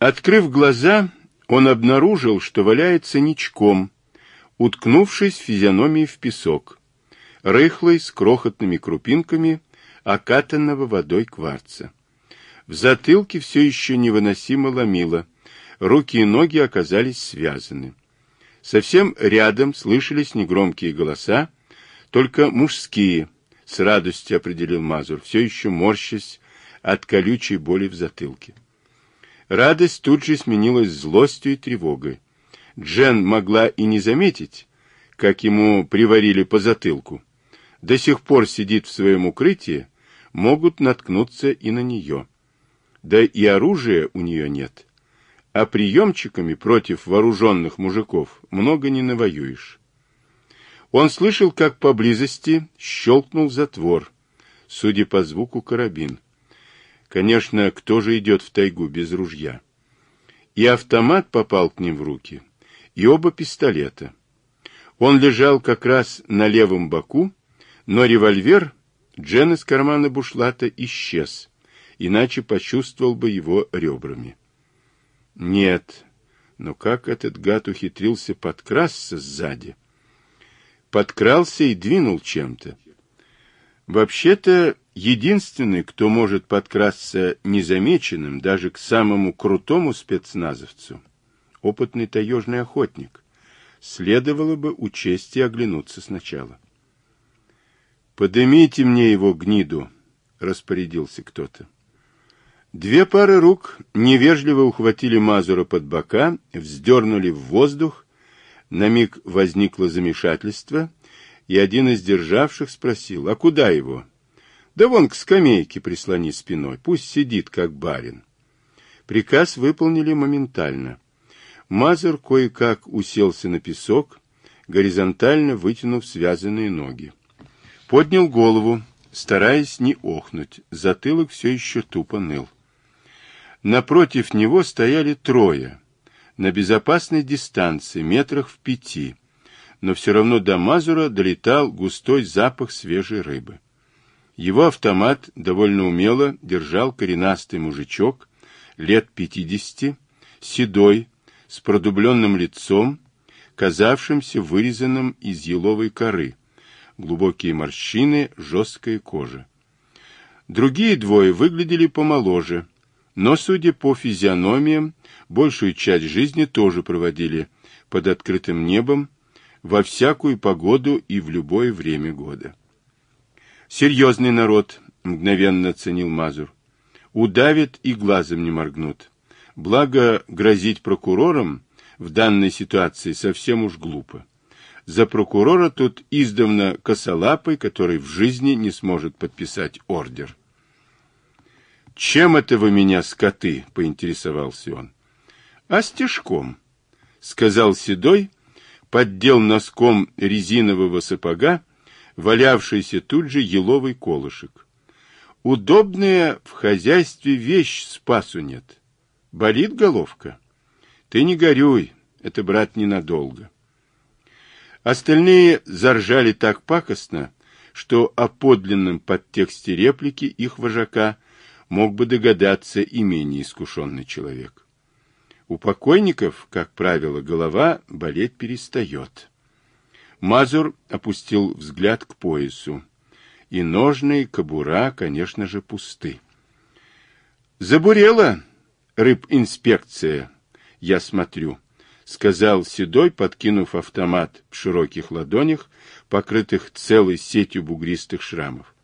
Открыв глаза, он обнаружил, что валяется ничком, уткнувшись физиономией в песок, рыхлый, с крохотными крупинками, окатанного водой кварца. В затылке все еще невыносимо ломило, руки и ноги оказались связаны. Совсем рядом слышались негромкие голоса, только мужские, с радостью определил Мазур, все еще морщась от колючей боли в затылке. Радость тут же сменилась злостью и тревогой. Джен могла и не заметить, как ему приварили по затылку. До сих пор сидит в своем укрытии, могут наткнуться и на нее. Да и оружия у нее нет. А приемчиками против вооруженных мужиков много не навоюешь. Он слышал, как поблизости щелкнул затвор, судя по звуку карабин. Конечно, кто же идет в тайгу без ружья? И автомат попал к ним в руки, и оба пистолета. Он лежал как раз на левом боку, но револьвер Джен из кармана бушлата исчез, иначе почувствовал бы его ребрами. Нет, но как этот гад ухитрился подкрасться сзади? Подкрался и двинул чем-то. Вообще-то единственный, кто может подкрасться незамеченным даже к самому крутому спецназовцу, опытный таежный охотник, следовало бы учесть и оглянуться сначала. «Подымите мне его гниду», — распорядился кто-то. Две пары рук невежливо ухватили Мазура под бока, вздернули в воздух, на миг возникло замешательство, и один из державших спросил, а куда его? Да вон к скамейке прислони спиной, пусть сидит, как барин. Приказ выполнили моментально. Мазур кое-как уселся на песок, горизонтально вытянув связанные ноги. Поднял голову, стараясь не охнуть, затылок все еще тупо ныл. Напротив него стояли трое, на безопасной дистанции, метрах в пяти, но все равно до Мазура долетал густой запах свежей рыбы. Его автомат довольно умело держал коренастый мужичок, лет пятидесяти, седой, с продубленным лицом, казавшимся вырезанным из еловой коры, глубокие морщины, жесткая кожа. Другие двое выглядели помоложе, но, судя по физиономиям, большую часть жизни тоже проводили под открытым небом, во всякую погоду и в любое время года. Серьезный народ, мгновенно ценил Мазур. Удавят и глазом не моргнут. Благо, грозить прокурором в данной ситуации совсем уж глупо. За прокурора тут издавна косолапый, который в жизни не сможет подписать ордер. «Чем это вы меня, скоты?» — поинтересовался он. «А стежком», — сказал Седой, поддел носком резинового сапога валявшийся тут же еловый колышек. Удобная в хозяйстве вещь спасу нет. Болит головка? Ты не горюй, это, брат, ненадолго. Остальные заржали так пакостно, что о подлинном подтексте реплики их вожака мог бы догадаться и менее искушенный человек. У покойников, как правило, голова болеть перестает. Мазур опустил взгляд к поясу. И ножны, и кобура, конечно же, пусты. «Забурела рыбинспекция, я смотрю», — сказал Седой, подкинув автомат в широких ладонях, покрытых целой сетью бугристых шрамов.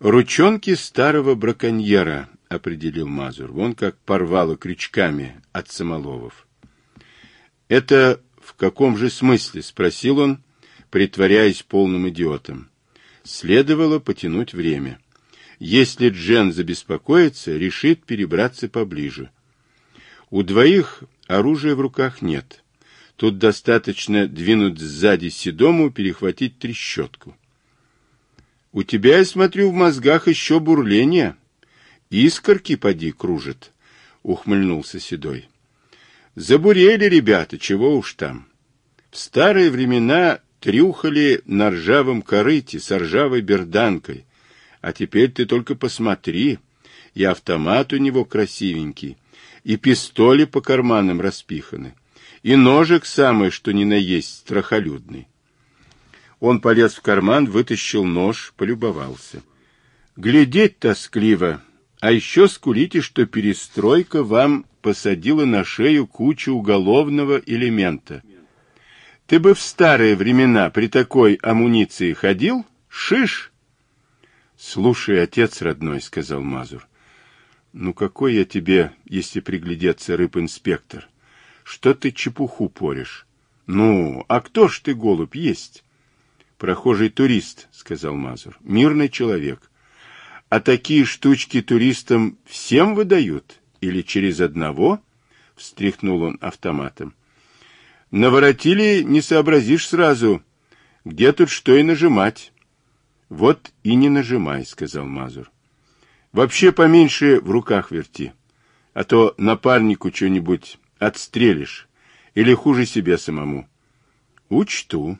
«Ручонки старого браконьера», — определил Мазур, — «вон как порвало крючками от самоловов». «Это «В каком же смысле?» — спросил он, притворяясь полным идиотом. Следовало потянуть время. Если Джен забеспокоится, решит перебраться поближе. У двоих оружия в руках нет. Тут достаточно двинуть сзади седому, перехватить трещотку. У тебя, я смотрю, в мозгах еще бурление. Искорки поди кружит, — ухмыльнулся Седой. Забурели ребята, чего уж там. В старые времена трюхали на ржавом корыте с ржавой берданкой. А теперь ты только посмотри, и автомат у него красивенький, и пистоли по карманам распиханы, и ножик самый, что ни на есть, страхолюдный. Он полез в карман, вытащил нож, полюбовался. Глядеть тоскливо, а еще скулите, что перестройка вам посадила на шею кучу уголовного элемента. Ты бы в старые времена при такой амуниции ходил? Шиш! Слушай, отец родной, сказал Мазур. Ну какой я тебе, если приглядеться, рыб-инспектор? Что ты чепуху порешь? Ну, а кто ж ты, голубь, есть? Прохожий турист, сказал Мазур. Мирный человек. А такие штучки туристам всем выдают? Или через одного? Встряхнул он автоматом. Наворотили, не сообразишь сразу, где тут что и нажимать. Вот и не нажимай, сказал Мазур. Вообще поменьше в руках верти, а то напарнику что-нибудь отстрелишь или хуже себе самому. Учту,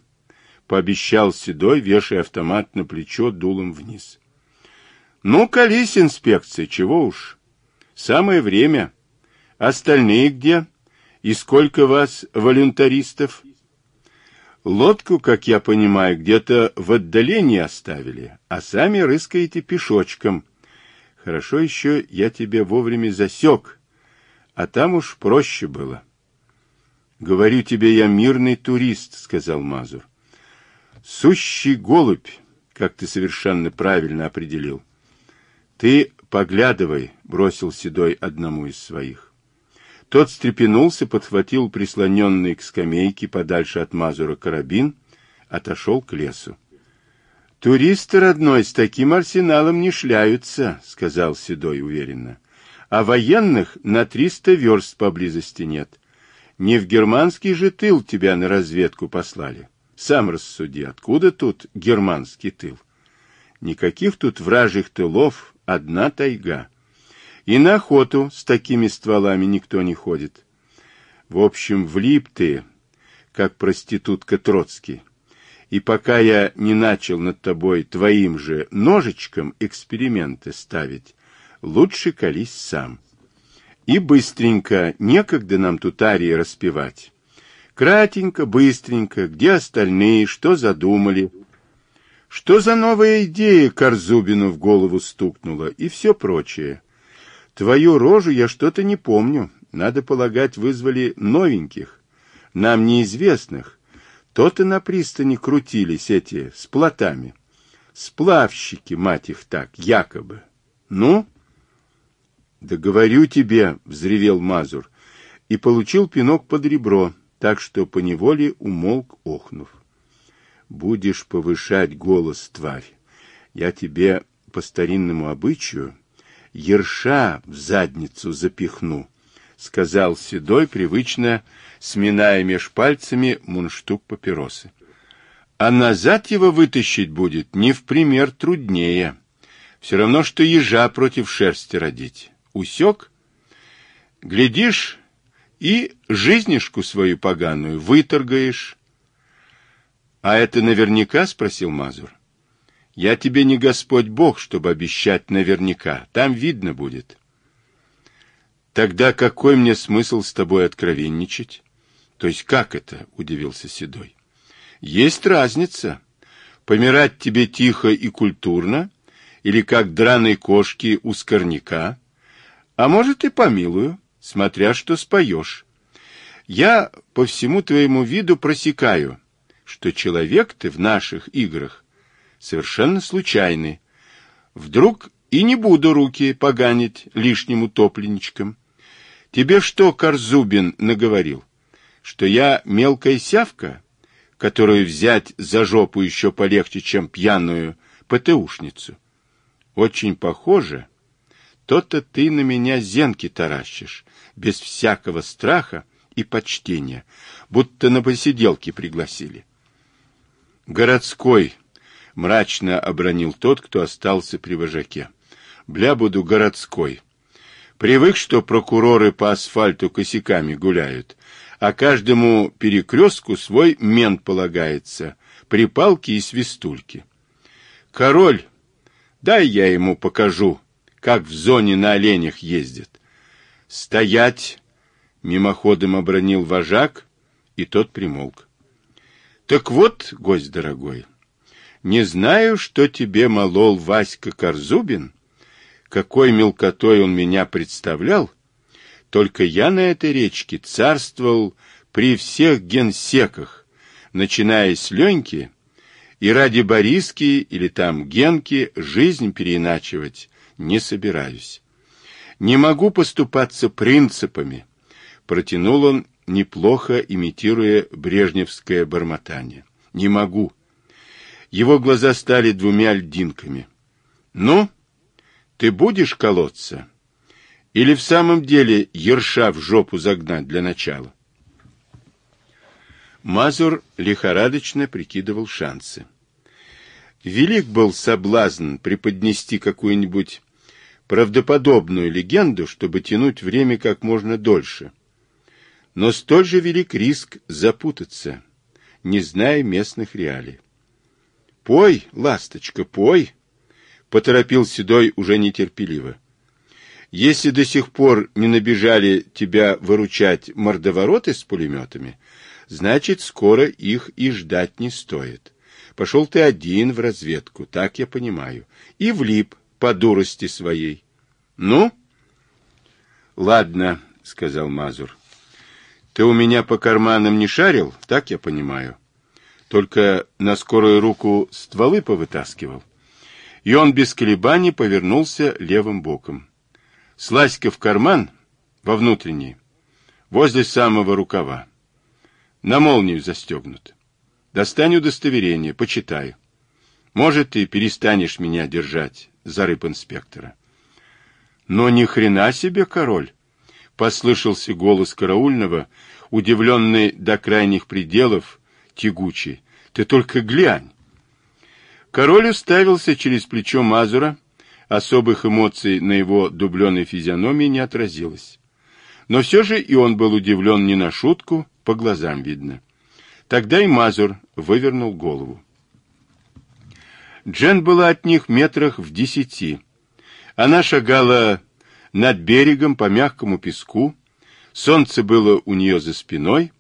пообещал Седой, вешая автомат на плечо дулом вниз. Ну, колись, инспекция, чего уж. Самое время. Остальные где? И сколько вас волюнтаристов? Лодку, как я понимаю, где-то в отдалении оставили, а сами рыскаете пешочком. Хорошо еще я тебе вовремя засек, а там уж проще было. Говорю тебе, я мирный турист, сказал Мазур. Сущий голубь, как ты совершенно правильно определил. Ты поглядывай, бросил Седой одному из своих. Тот встрепенулся, подхватил прислоненный к скамейке подальше от Мазура карабин, отошел к лесу. «Туристы, родной, с таким арсеналом не шляются», — сказал Седой уверенно. «А военных на триста верст поблизости нет. Не в германский же тыл тебя на разведку послали. Сам рассуди, откуда тут германский тыл? Никаких тут вражьих тылов, одна тайга. И на охоту с такими стволами никто не ходит. В общем, влип ты, как проститутка Троцкий. И пока я не начал над тобой твоим же ножичком эксперименты ставить, лучше колись сам. И быстренько, некогда нам тут арии распевать. Кратенько, быстренько, где остальные, что задумали, что за новая идея Корзубину в голову стукнула и все прочее. Твою рожу я что-то не помню. Надо полагать, вызвали новеньких, нам неизвестных. То-то на пристани крутились эти с плотами. Сплавщики, мать их так, якобы. Ну? Да говорю тебе, взревел Мазур и получил пинок под ребро, так что поневоле умолк, охнув будешь повышать голос, тварь, я тебе по старинному обычаю ерша в задницу запихну, — сказал Седой, привычно сминая меж пальцами мундштук папиросы. А назад его вытащить будет не в пример труднее. Все равно, что ежа против шерсти родить. Усек? Глядишь, и жизнишку свою поганую выторгаешь, а это наверняка, спросил Мазур. Я тебе не Господь Бог, чтобы обещать наверняка. Там видно будет. Тогда какой мне смысл с тобой откровенничать? То есть как это? Удивился Седой. Есть разница. Помирать тебе тихо и культурно, или как драной кошки у скорняка, а может и помилую, смотря что споешь. Я по всему твоему виду просекаю, что человек ты в наших играх совершенно случайный. Вдруг и не буду руки поганить лишним утопленничком. Тебе что, Корзубин, наговорил? Что я мелкая сявка, которую взять за жопу еще полегче, чем пьяную ПТУшницу? Очень похоже. То-то ты на меня зенки таращишь, без всякого страха и почтения, будто на посиделки пригласили. Городской, мрачно обронил тот, кто остался при вожаке. Бля буду городской. Привык, что прокуроры по асфальту косяками гуляют, а каждому перекрестку свой мент полагается, припалки и свистульки. Король, дай я ему покажу, как в зоне на оленях ездят. «Стоять!» — мимоходом обронил вожак, и тот примолк. «Так вот, гость дорогой, не знаю, что тебе молол Васька Корзубин, какой мелкотой он меня представлял, только я на этой речке царствовал при всех генсеках, начиная с Леньки, и ради Бориски или там Генки жизнь переиначивать не собираюсь. Не могу поступаться принципами, протянул он, неплохо имитируя брежневское бормотание. Не могу. Его глаза стали двумя льдинками. Ну, ты будешь колоться? Или в самом деле ерша в жопу загнать для начала? Мазур лихорадочно прикидывал шансы. Велик был соблазн преподнести какую-нибудь правдоподобную легенду, чтобы тянуть время как можно дольше. Но столь же велик риск запутаться, не зная местных реалий. «Пой, ласточка, пой!» — поторопил Седой уже нетерпеливо. «Если до сих пор не набежали тебя выручать мордовороты с пулеметами, значит, скоро их и ждать не стоит. Пошел ты один в разведку, так я понимаю, и влип по дурости своей. Ну? Ладно, сказал Мазур. Ты у меня по карманам не шарил, так я понимаю. Только на скорую руку стволы повытаскивал. И он без колебаний повернулся левым боком. Слазь-ка в карман, во внутренний, возле самого рукава. На молнию застегнут. Достань удостоверение, почитай. Может, ты перестанешь меня держать за рыб инспектора. Но ни хрена себе, король! Послышался голос караульного, удивленный до крайних пределов, тягучий. Ты только глянь! Король уставился через плечо Мазура, особых эмоций на его дубленой физиономии не отразилось. Но все же и он был удивлен не на шутку, по глазам видно. Тогда и Мазур вывернул голову. Джен была от них метрах в десяти. Она шагала над берегом по мягкому песку, солнце было у нее за спиной,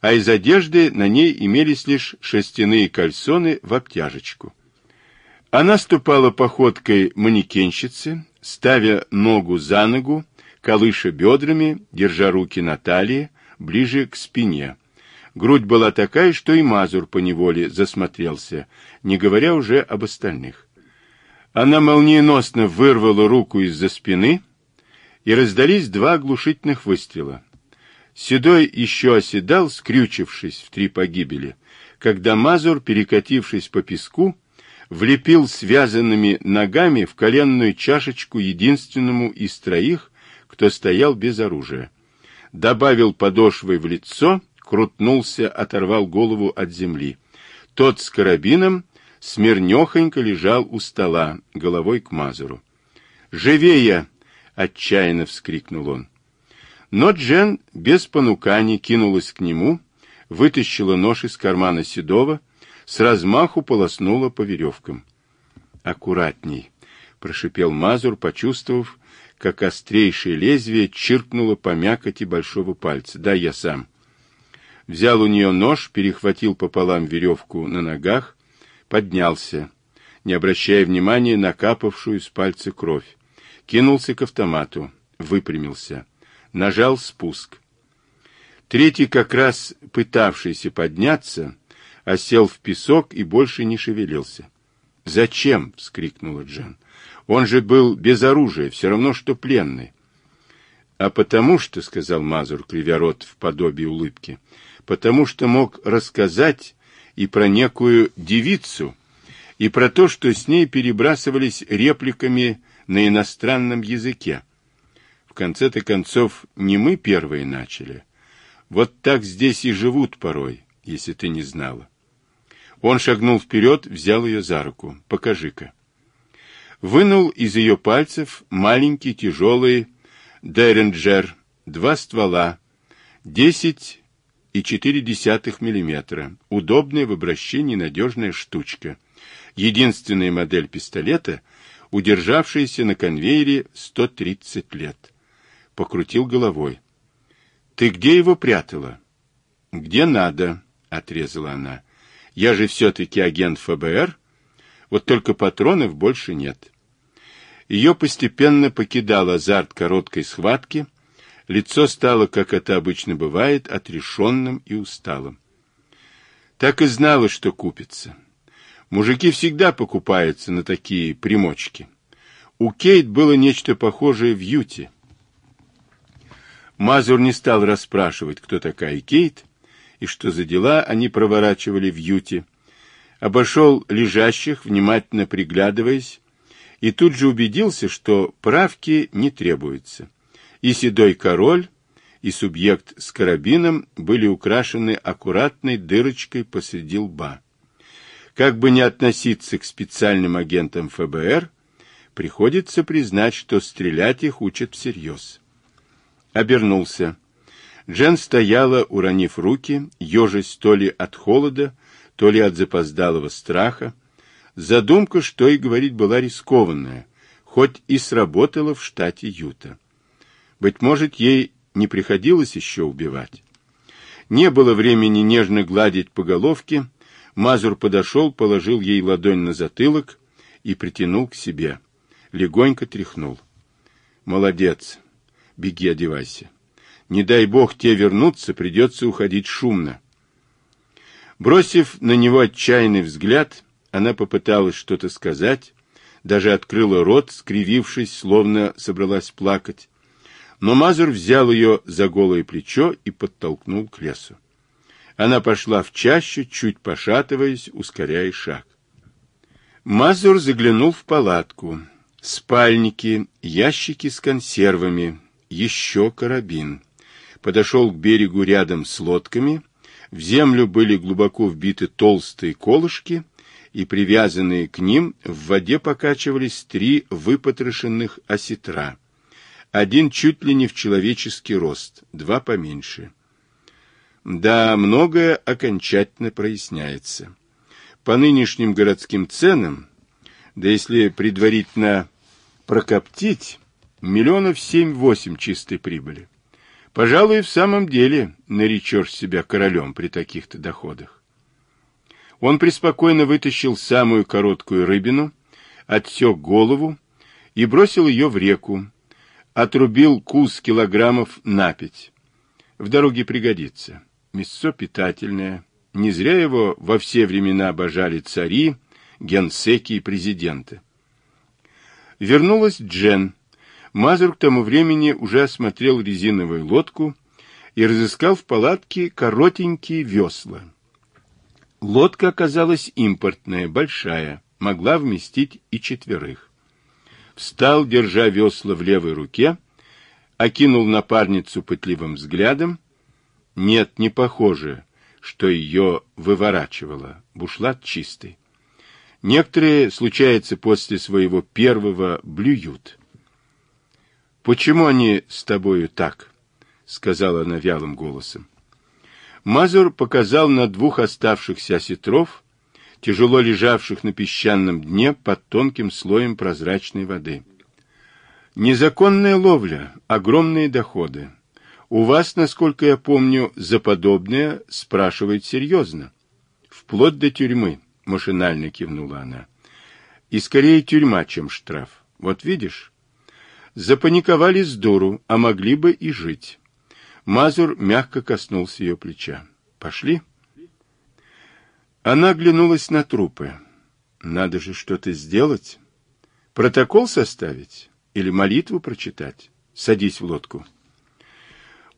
а из одежды на ней имелись лишь шерстяные кальсоны в обтяжечку. Она ступала походкой манекенщицы, ставя ногу за ногу, колыша бедрами, держа руки на талии, ближе к спине. Грудь была такая, что и Мазур поневоле засмотрелся, не говоря уже об остальных. Она молниеносно вырвала руку из-за спины, и раздались два оглушительных выстрела. Седой еще оседал, скрючившись в три погибели, когда Мазур, перекатившись по песку, влепил связанными ногами в коленную чашечку единственному из троих, кто стоял без оружия. Добавил подошвой в лицо, крутнулся, оторвал голову от земли. Тот с карабином смирнехонько лежал у стола, головой к Мазуру. «Живее!» — отчаянно вскрикнул он. Но Джен без понуканий кинулась к нему, вытащила нож из кармана Седова, с размаху полоснула по веревкам. «Аккуратней!» — прошипел Мазур, почувствовав, как острейшее лезвие чиркнуло по мякоти большого пальца. «Да, я сам». Взял у нее нож, перехватил пополам веревку на ногах, поднялся, не обращая внимания на капавшую с пальца кровь. Кинулся к автомату, выпрямился, нажал спуск. Третий, как раз пытавшийся подняться, осел в песок и больше не шевелился. «Зачем?» — вскрикнула Джен. «Он же был без оружия, все равно, что пленный». «А потому что», — сказал Мазур, кривя рот в подобии улыбки, — «потому что мог рассказать и про некую девицу, и про то, что с ней перебрасывались репликами на иностранном языке. В конце-то концов, не мы первые начали. Вот так здесь и живут порой, если ты не знала. Он шагнул вперед, взял ее за руку. «Покажи-ка». Вынул из ее пальцев маленький тяжелый Деренджер, два ствола, десять и четыре десятых миллиметра. Удобная в обращении надежная штучка. Единственная модель пистолета, удержавшаяся на конвейере 130 лет. покрутил головой. «Ты где его прятала?» «Где надо», — отрезала она. «Я же все-таки агент ФБР. Вот только патронов больше нет». Ее постепенно покидал азарт короткой схватки, лицо стало, как это обычно бывает, отрешенным и усталым. Так и знала, что купится. Мужики всегда покупаются на такие примочки. У Кейт было нечто похожее в Юте. Мазур не стал расспрашивать, кто такая Кейт и что за дела они проворачивали в Юте. Обошел лежащих, внимательно приглядываясь, и тут же убедился, что правки не требуется. И седой король, и субъект с карабином были украшены аккуратной дырочкой посреди лба. Как бы ни относиться к специальным агентам ФБР, приходится признать, что стрелять их учат всерьез. Обернулся. Джен стояла, уронив руки, ежась то ли от холода, то ли от запоздалого страха. Задумка, что и говорить, была рискованная, хоть и сработала в штате Юта. Быть может, ей не приходилось еще убивать. Не было времени нежно гладить по головке, Мазур подошел, положил ей ладонь на затылок и притянул к себе. Легонько тряхнул. «Молодец. Беги, одевайся. Не дай бог те вернуться, придется уходить шумно». Бросив на него отчаянный взгляд, она попыталась что-то сказать, даже открыла рот, скривившись, словно собралась плакать. Но Мазур взял ее за голое плечо и подтолкнул к лесу. Она пошла в чащу, чуть пошатываясь, ускоряя шаг. Мазур заглянул в палатку. Спальники, ящики с консервами, еще карабин. Подошел к берегу рядом с лодками. В землю были глубоко вбиты толстые колышки, и привязанные к ним в воде покачивались три выпотрошенных осетра. Один чуть ли не в человеческий рост, два поменьше. Да, многое окончательно проясняется. По нынешним городским ценам, да если предварительно прокоптить, миллионов семь-восемь чистой прибыли. Пожалуй, в самом деле наречешь себя королем при таких-то доходах. Он преспокойно вытащил самую короткую рыбину, отсек голову и бросил ее в реку, отрубил кус килограммов на пять. В дороге пригодится мясо питательное. Не зря его во все времена обожали цари, генсеки и президенты. Вернулась Джен. Мазур к тому времени уже осмотрел резиновую лодку и разыскал в палатке коротенькие весла. Лодка оказалась импортная, большая, могла вместить и четверых. Встал, держа весла в левой руке, окинул напарницу пытливым взглядом нет, не похоже, что ее выворачивало. Бушлат чистый. Некоторые, случается, после своего первого блюют. «Почему они с тобою так?» — сказала она вялым голосом. Мазур показал на двух оставшихся осетров, тяжело лежавших на песчаном дне под тонким слоем прозрачной воды. Незаконная ловля, огромные доходы. У вас, насколько я помню, за подобное спрашивают серьезно. Вплоть до тюрьмы, машинально кивнула она. И скорее тюрьма, чем штраф. Вот видишь? Запаниковали с дуру, а могли бы и жить. Мазур мягко коснулся ее плеча. Пошли? Она оглянулась на трупы. Надо же что-то сделать. Протокол составить? Или молитву прочитать? Садись в лодку.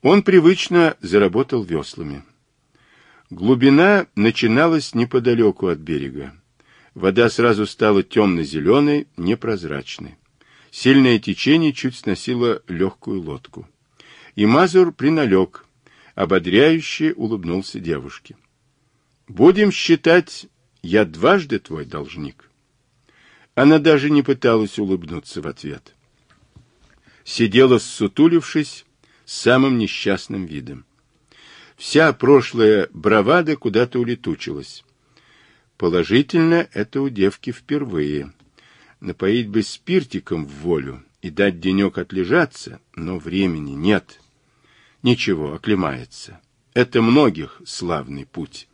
Он привычно заработал веслами. Глубина начиналась неподалеку от берега. Вода сразу стала темно-зеленой, непрозрачной. Сильное течение чуть сносило легкую лодку. И Мазур приналег, ободряюще улыбнулся девушке. «Будем считать, я дважды твой должник». Она даже не пыталась улыбнуться в ответ. Сидела, ссутулившись, самым несчастным видом. Вся прошлая бравада куда-то улетучилась. Положительно, это у девки впервые. Напоить бы спиртиком в волю и дать денек отлежаться, но времени нет. Ничего, оклемается. Это многих славный путь.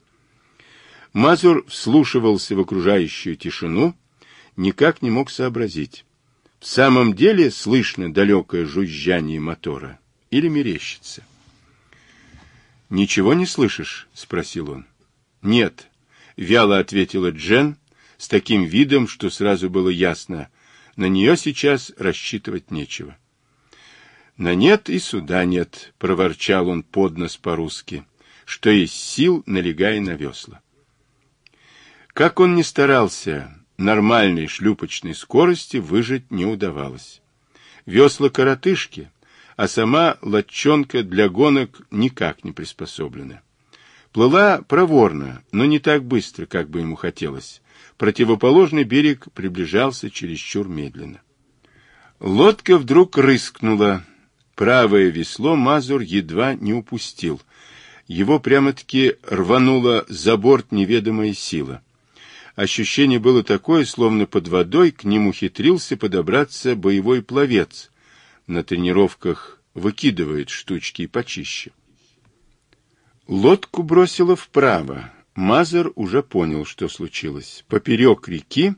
Мазур вслушивался в окружающую тишину, никак не мог сообразить. В самом деле слышно далекое жужжание мотора или мерещится? «Ничего не слышишь?» — спросил он. «Нет», — вяло ответила Джен с таким видом, что сразу было ясно, на нее сейчас рассчитывать нечего. «На нет и суда нет», — проворчал он под нос по-русски, что из сил налегая на весла. Как он ни старался, нормальной шлюпочной скорости выжить не удавалось. Весла коротышки, а сама лодчонка для гонок никак не приспособлена. Плыла проворно, но не так быстро, как бы ему хотелось. Противоположный берег приближался чересчур медленно. Лодка вдруг рыскнула. Правое весло Мазур едва не упустил. Его прямо-таки рванула за борт неведомая сила. Ощущение было такое, словно под водой к нему хитрился подобраться боевой пловец. На тренировках выкидывает штучки почище. Лодку бросило вправо. Мазер уже понял, что случилось. Поперек реки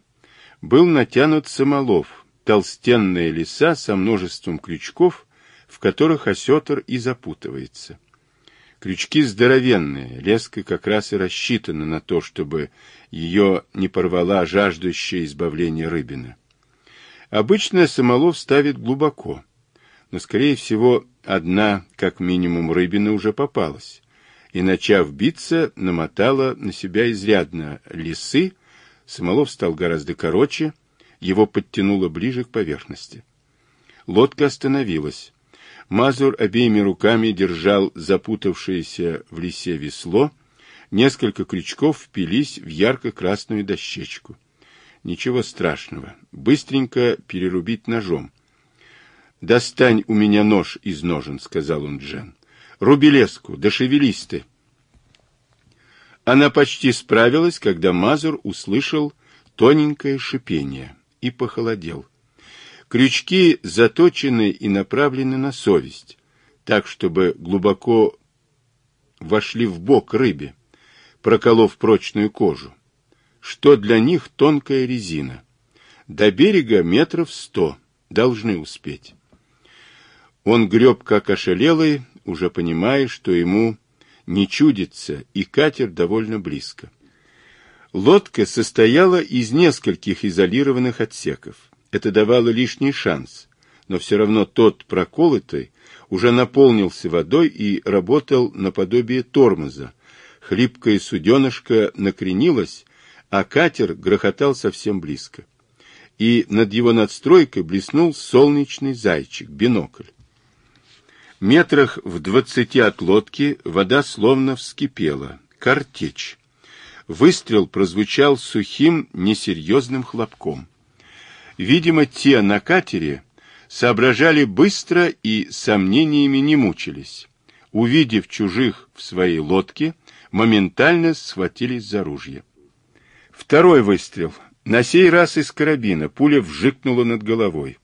был натянут самолов, толстенная леса со множеством крючков, в которых осетр и запутывается. Крючки здоровенные, леска как раз и рассчитана на то, чтобы ее не порвала жаждущая избавления рыбина. Обычно самолов ставит глубоко, но, скорее всего, одна, как минимум, рыбина уже попалась, и, начав биться, намотала на себя изрядно лисы, самолов стал гораздо короче, его подтянуло ближе к поверхности. Лодка остановилась. Мазур обеими руками держал запутавшееся в лесе весло, несколько крючков впились в ярко-красную дощечку. Ничего страшного, быстренько перерубить ножом. «Достань у меня нож из ножен», — сказал он Джен. «Руби леску, да ты». Она почти справилась, когда Мазур услышал тоненькое шипение и похолодел. Крючки заточены и направлены на совесть, так, чтобы глубоко вошли в бок рыбе, проколов прочную кожу, что для них тонкая резина. До берега метров сто, должны успеть. Он греб как ошалелый, уже понимая, что ему не чудится, и катер довольно близко. Лодка состояла из нескольких изолированных отсеков. Это давало лишний шанс, но все равно тот проколотый уже наполнился водой и работал наподобие тормоза. Хлипкое суденышко накренилось, а катер грохотал совсем близко. И над его надстройкой блеснул солнечный зайчик, бинокль. Метрах в двадцати от лодки вода словно вскипела. Картечь. Выстрел прозвучал сухим, несерьезным хлопком. Видимо, те на катере соображали быстро и сомнениями не мучились. Увидев чужих в своей лодке, моментально схватились за ружья. Второй выстрел. На сей раз из карабина пуля вжикнула над головой.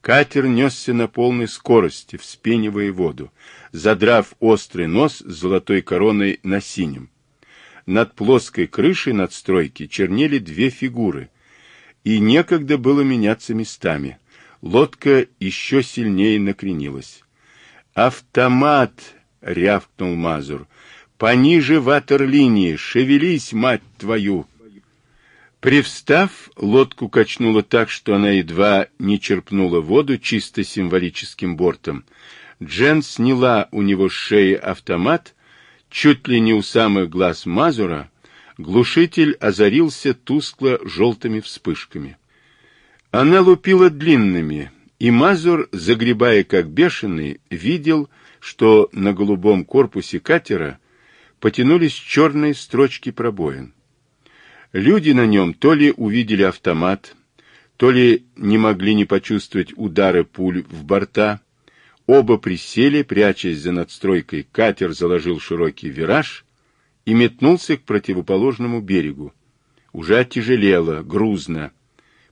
Катер несся на полной скорости, вспенивая воду, задрав острый нос с золотой короной на синем. Над плоской крышей надстройки чернели две фигуры — и некогда было меняться местами. Лодка еще сильнее накренилась. «Автомат!» — рявкнул Мазур. «Пониже ватерлинии! Шевелись, мать твою!» Привстав, лодку качнуло так, что она едва не черпнула воду чисто символическим бортом. Джен сняла у него с шеи автомат, чуть ли не у самых глаз Мазура, Глушитель озарился тускло-желтыми вспышками. Она лупила длинными, и Мазур, загребая как бешеный, видел, что на голубом корпусе катера потянулись черные строчки пробоин. Люди на нем то ли увидели автомат, то ли не могли не почувствовать удары пуль в борта. Оба присели, прячась за надстройкой, катер заложил широкий вираж — и метнулся к противоположному берегу. Уже оттяжелело, грузно,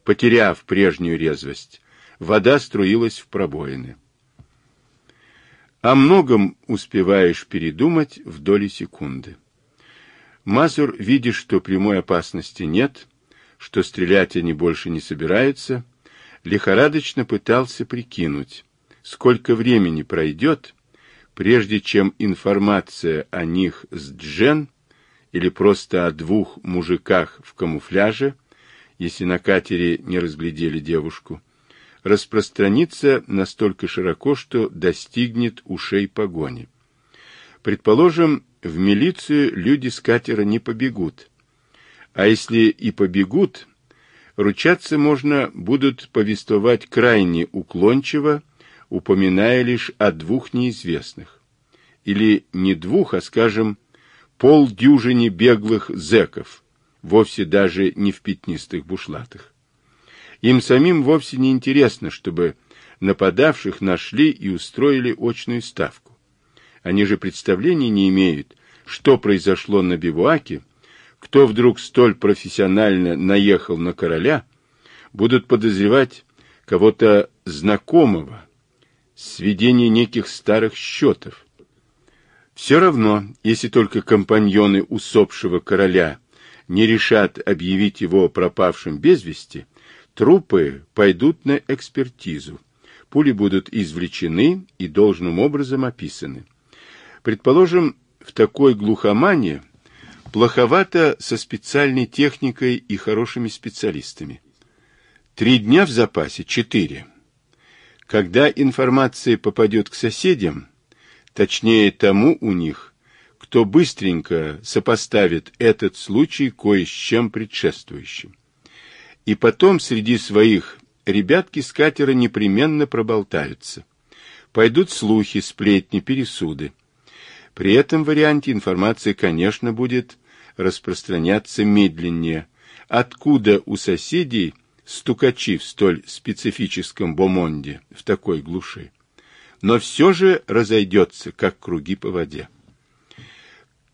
потеряв прежнюю резвость. вода струилась в пробоины. О многом успеваешь передумать в доли секунды. Мазур, видя, что прямой опасности нет, что стрелять они больше не собираются, лихорадочно пытался прикинуть, сколько времени пройдет, прежде чем информация о них с Джен или просто о двух мужиках в камуфляже, если на катере не разглядели девушку, распространится настолько широко, что достигнет ушей погони. Предположим, в милицию люди с катера не побегут. А если и побегут, ручаться можно будут повествовать крайне уклончиво, упоминая лишь о двух неизвестных. Или не двух, а, скажем, полдюжине беглых зеков, вовсе даже не в пятнистых бушлатах. Им самим вовсе не интересно, чтобы нападавших нашли и устроили очную ставку. Они же представления не имеют, что произошло на бивуаке, кто вдруг столь профессионально наехал на короля, будут подозревать кого-то знакомого, сведение неких старых счетов. Все равно, если только компаньоны усопшего короля не решат объявить его пропавшим без вести, трупы пойдут на экспертизу. Пули будут извлечены и должным образом описаны. Предположим, в такой глухомане плоховато со специальной техникой и хорошими специалистами. Три дня в запасе, четыре. Когда информация попадет к соседям, точнее тому у них, кто быстренько сопоставит этот случай кое с чем предшествующим. И потом среди своих ребятки с катера непременно проболтаются. Пойдут слухи, сплетни, пересуды. При этом варианте информация, конечно, будет распространяться медленнее. Откуда у соседей стукачи в столь специфическом бомонде, в такой глуши? Но все же разойдется, как круги по воде.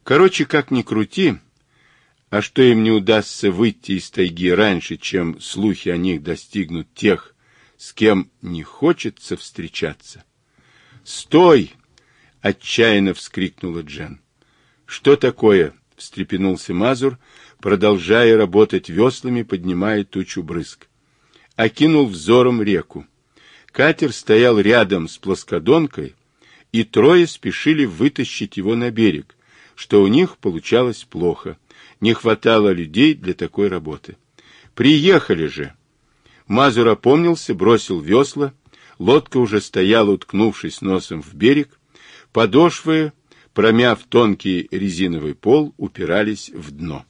Короче, как ни крути, а что им не удастся выйти из тайги раньше, чем слухи о них достигнут тех, с кем не хочется встречаться. «Стой!» Отчаянно вскрикнула Джен. Что такое? встрепенулся Мазур, продолжая работать веслами, поднимая тучу брызг. Окинул взором реку. Катер стоял рядом с плоскодонкой, и трое спешили вытащить его на берег, что у них получалось плохо. Не хватало людей для такой работы. Приехали же. Мазур опомнился, бросил весла. Лодка уже стояла, уткнувшись носом в берег, Подошвы, промяв тонкий резиновый пол, упирались в дно.